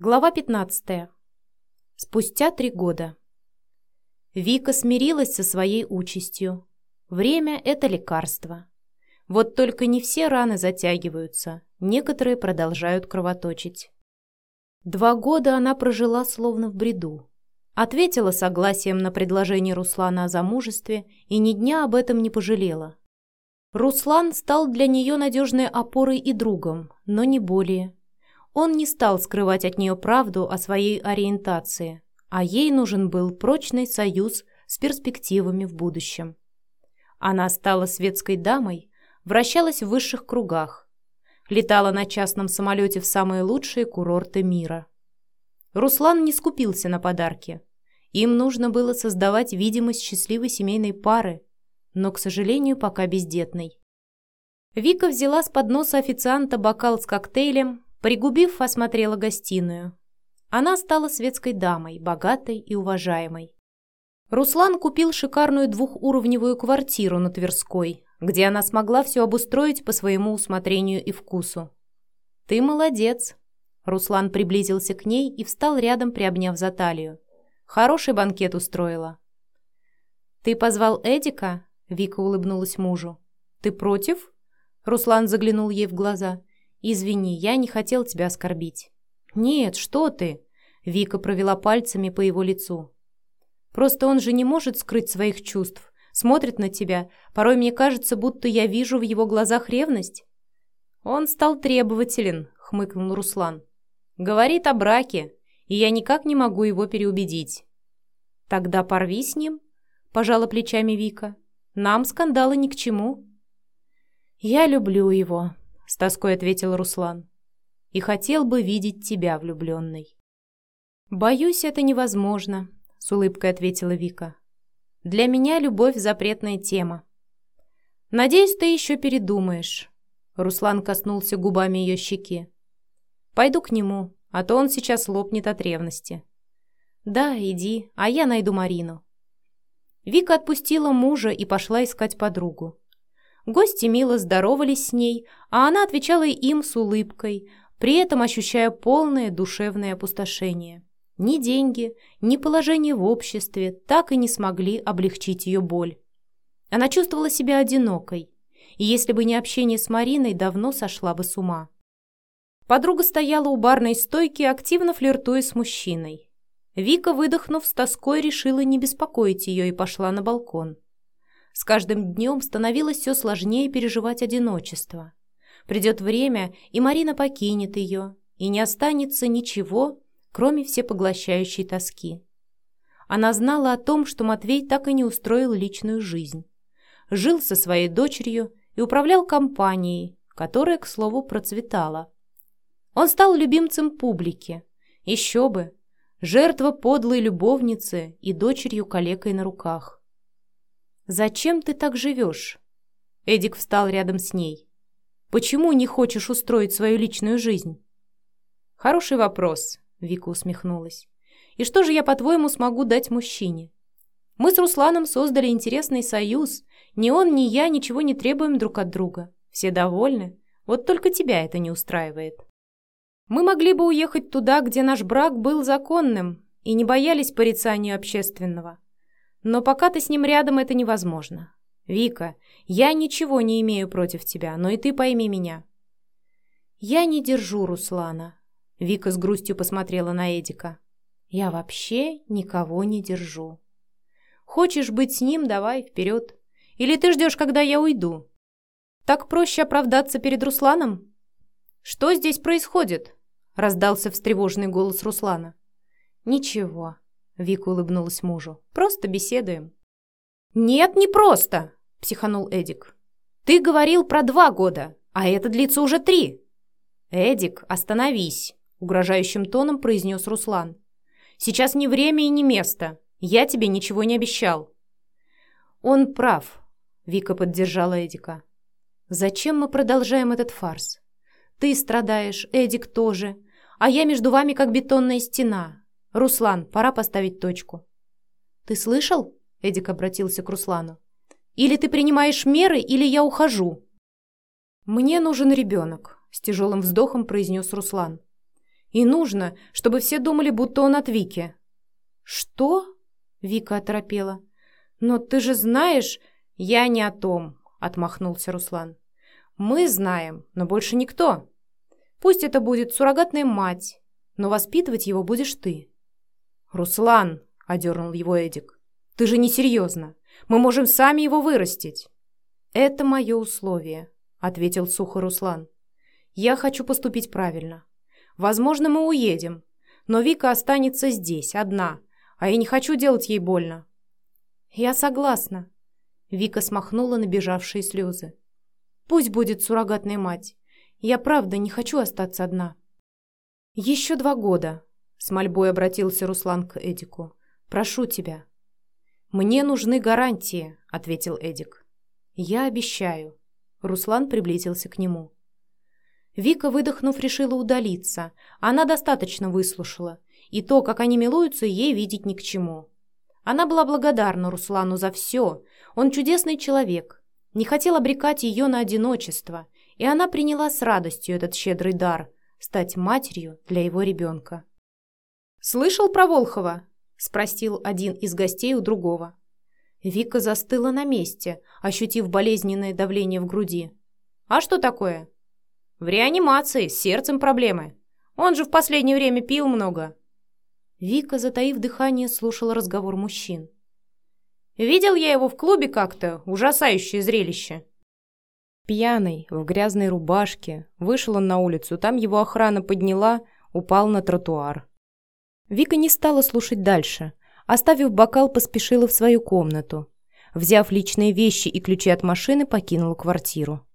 Глава 15. Спустя три года. Вика смирилась со своей участью. Время – это лекарство. Вот только не все раны затягиваются, некоторые продолжают кровоточить. Два года она прожила словно в бреду. Ответила согласием на предложение Руслана о замужестве и ни дня об этом не пожалела. Руслан стал для нее надежной опорой и другом, но не более – он не стал скрывать от нее правду о своей ориентации, а ей нужен был прочный союз с перспективами в будущем. Она стала светской дамой, вращалась в высших кругах, летала на частном самолете в самые лучшие курорты мира. Руслан не скупился на подарки. Им нужно было создавать видимость счастливой семейной пары, но, к сожалению, пока бездетной. Вика взяла с подноса официанта бокал с коктейлем, Пригубив, осмотрела гостиную. Она стала светской дамой, богатой и уважаемой. Руслан купил шикарную двухуровневую квартиру на Тверской, где она смогла все обустроить по своему усмотрению и вкусу. «Ты молодец!» Руслан приблизился к ней и встал рядом, приобняв за талию. «Хороший банкет устроила». «Ты позвал Эдика?» Вика улыбнулась мужу. «Ты против?» Руслан заглянул ей в глаза. «Извини, я не хотел тебя оскорбить». «Нет, что ты!» Вика провела пальцами по его лицу. «Просто он же не может скрыть своих чувств. Смотрит на тебя. Порой мне кажется, будто я вижу в его глазах ревность». «Он стал требователен», — хмыкнул Руслан. «Говорит о браке, и я никак не могу его переубедить». «Тогда порви с ним», — пожала плечами Вика. «Нам скандалы ни к чему». «Я люблю его», с тоской ответил Руслан. И хотел бы видеть тебя, влюбленной. Боюсь, это невозможно, с улыбкой ответила Вика. Для меня любовь запретная тема. Надеюсь, ты еще передумаешь. Руслан коснулся губами ее щеки. Пойду к нему, а то он сейчас лопнет от ревности. Да, иди, а я найду Марину. Вика отпустила мужа и пошла искать подругу. Гости мило здоровались с ней, а она отвечала им с улыбкой, при этом ощущая полное душевное опустошение. Ни деньги, ни положение в обществе так и не смогли облегчить ее боль. Она чувствовала себя одинокой, и если бы не общение с Мариной, давно сошла бы с ума. Подруга стояла у барной стойки, активно флиртуя с мужчиной. Вика, выдохнув с тоской, решила не беспокоить ее и пошла на балкон. С каждым днем становилось все сложнее переживать одиночество. Придет время, и Марина покинет ее, и не останется ничего, кроме всепоглощающей тоски. Она знала о том, что Матвей так и не устроил личную жизнь. Жил со своей дочерью и управлял компанией, которая, к слову, процветала. Он стал любимцем публики. Еще бы! Жертва подлой любовницы и дочерью калекой на руках. «Зачем ты так живешь?» Эдик встал рядом с ней. «Почему не хочешь устроить свою личную жизнь?» «Хороший вопрос», — Вика усмехнулась. «И что же я, по-твоему, смогу дать мужчине? Мы с Русланом создали интересный союз. Ни он, ни я ничего не требуем друг от друга. Все довольны. Вот только тебя это не устраивает. Мы могли бы уехать туда, где наш брак был законным, и не боялись порицания общественного. Но пока ты с ним рядом, это невозможно. Вика, я ничего не имею против тебя, но и ты пойми меня. Я не держу Руслана. Вика с грустью посмотрела на Эдика. Я вообще никого не держу. Хочешь быть с ним, давай, вперед. Или ты ждешь, когда я уйду? Так проще оправдаться перед Русланом? Что здесь происходит? Раздался встревоженный голос Руслана. Ничего, Вика улыбнулась мужу. «Просто беседуем». «Нет, не просто!» – психанул Эдик. «Ты говорил про два года, а это длится уже три!» «Эдик, остановись!» – угрожающим тоном произнес Руслан. «Сейчас не время и не место. Я тебе ничего не обещал». «Он прав», – Вика поддержала Эдика. «Зачем мы продолжаем этот фарс? Ты страдаешь, Эдик тоже, а я между вами как бетонная стена. «Руслан, пора поставить точку». «Ты слышал?» — Эдик обратился к Руслану. «Или ты принимаешь меры, или я ухожу». «Мне нужен ребенок», — с тяжелым вздохом произнес Руслан. И нужно, чтобы все думали, будто он от Вики». «Что?» — Вика оторопела. «Но ты же знаешь...» «Я не о том», — отмахнулся Руслан. «Мы знаем, но больше никто. Пусть это будет суррогатная мать, но воспитывать его будешь ты». «Руслан», — одернул его Эдик, — «ты же не серьезно. Мы можем сами его вырастить». «Это мое условие», — ответил сухо Руслан. «Я хочу поступить правильно. Возможно, мы уедем, но Вика останется здесь, одна, а я не хочу делать ей больно». «Я согласна», — Вика смахнула набежавшие слезы. «Пусть будет суррогатная мать. Я правда не хочу остаться одна». «Еще два года», — с мольбой обратился Руслан к Эдику. «Прошу тебя». «Мне нужны гарантии», — ответил Эдик. «Я обещаю». Руслан приблизился к нему. Вика, выдохнув, решила удалиться. Она достаточно выслушала. И то, как они милуются, ей видеть ни к чему. Она была благодарна Руслану за все. Он чудесный человек. Не хотел обрекать ее на одиночество. И она приняла с радостью этот щедрый дар – стать матерью для его ребенка. «Слышал про Волхова?» – спросил один из гостей у другого. Вика застыла на месте, ощутив болезненное давление в груди. «А что такое?» «В реанимации, с сердцем проблемы. Он же в последнее время пил много». Вика, затаив дыхание, слушала разговор мужчин. «Видел я его в клубе как-то. Ужасающее зрелище». Пьяный, в грязной рубашке. Вышел он на улицу, там его охрана подняла, упал на тротуар. Вика не стала слушать дальше. Оставив бокал, поспешила в свою комнату. Взяв личные вещи и ключи от машины, покинула квартиру.